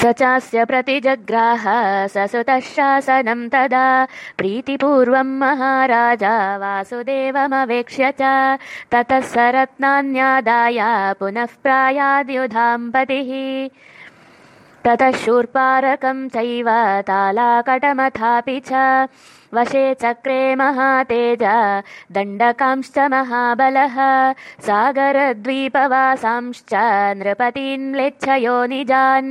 स चास्य प्रतिजग्राह ससुतः शासनं तदा प्रीतिपूर्वं महाराजा वासुदेवमवेक्ष्य च ततः स रत्नान्यादाय पुनः प्रायाद्युधाम्पतिः ततः शूर्पारकं चैव तालाकटमथापि च। वशे चक्रे महातेज दण्डकांश्च महाबलः। सागरद्वीपवासांश्च नृपतीन्म्लेच्छयो निजान्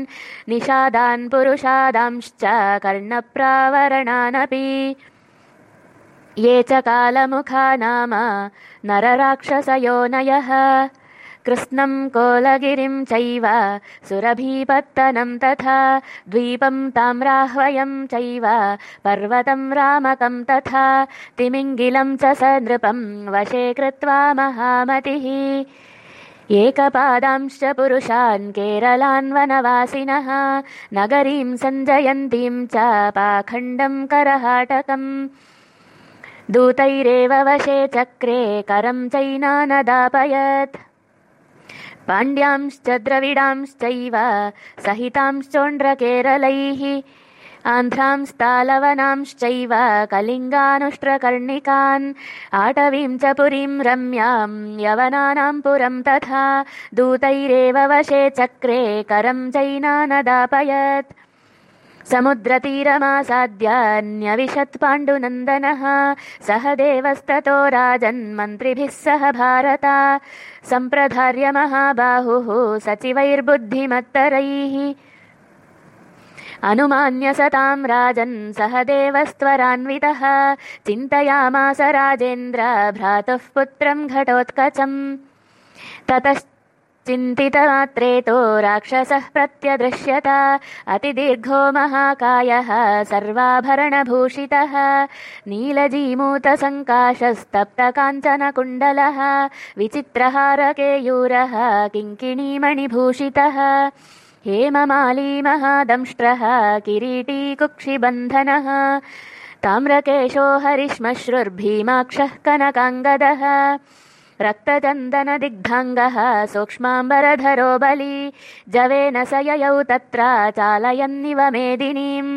निषादान् पुरुषादांश्च कर्णप्रावरणानपि। ये च कालमुखा नाम नरराक्षसयोनयः कृत्स्नं कोलगिरिं चैव सुरभीपत्तनं तथा द्वीपं ताम्राह्वयं चैव पर्वतं रामकं तथा तिमिङ्गिलं च स नृपं वशे कृत्वा महामतिः। एकपादांश्च पुरुषान् केरलान् वनवासिनः नगरीं सञ्जयन्तीं च पाखण्डं करहाटकम्। दूतैरेव वशे चक्रे करं चैनानदापयत् पाण्ड्यांश्च द्रविडांश्चैव सहितांश्चोण्ड्रकेरलैः आन्ध्रांस्तालवनांश्चैव कलिङ्गानुष्ट्रकर्णिकान् आटवीं च पुरीं रम्यां यवनानां पुरं तथा दूतैरेव वशे चक्रे करं चैनानदापयत् समुद्रतीरमासाद्यान्यविशत् पाण्डुनन्दनः। सह देवस्ततो राजन्मन्त्रिभिः सह भारता। सम्प्रधार्य महाबाहुः सचिवैर्बुद्धिमत्तरैः। अनुमान्य सतां राजन् सह देवस्त्वरान्वितः। चिन्तयामास राजेन्द्र भ्रातुः पुत्रं घटोत्कचम् ततश्चिन्तितमात्रे तु राक्षसः प्रत्यदृश्यत। अतिदीर्घो महाकायः सर्वाभरणभूषितः। नीलजीमूतसङ्काशस्तप्तकाञ्चनकुण्डलः विचित्रहारकेयूरः किङ्किणीमणिभूषितः। हेममाली महादंष्ट्रः किरीटी कुक्षिबन्धनः ताम्रकेशो हरिश्मश्रुर्भीमाक्षः कनकाङ्गदः रक्तचन्दनदिग्धाङ्गः सूक्ष्माम्बरधरो बली जवेन स ययौ तत्र चालयन्निव मेदिनीम्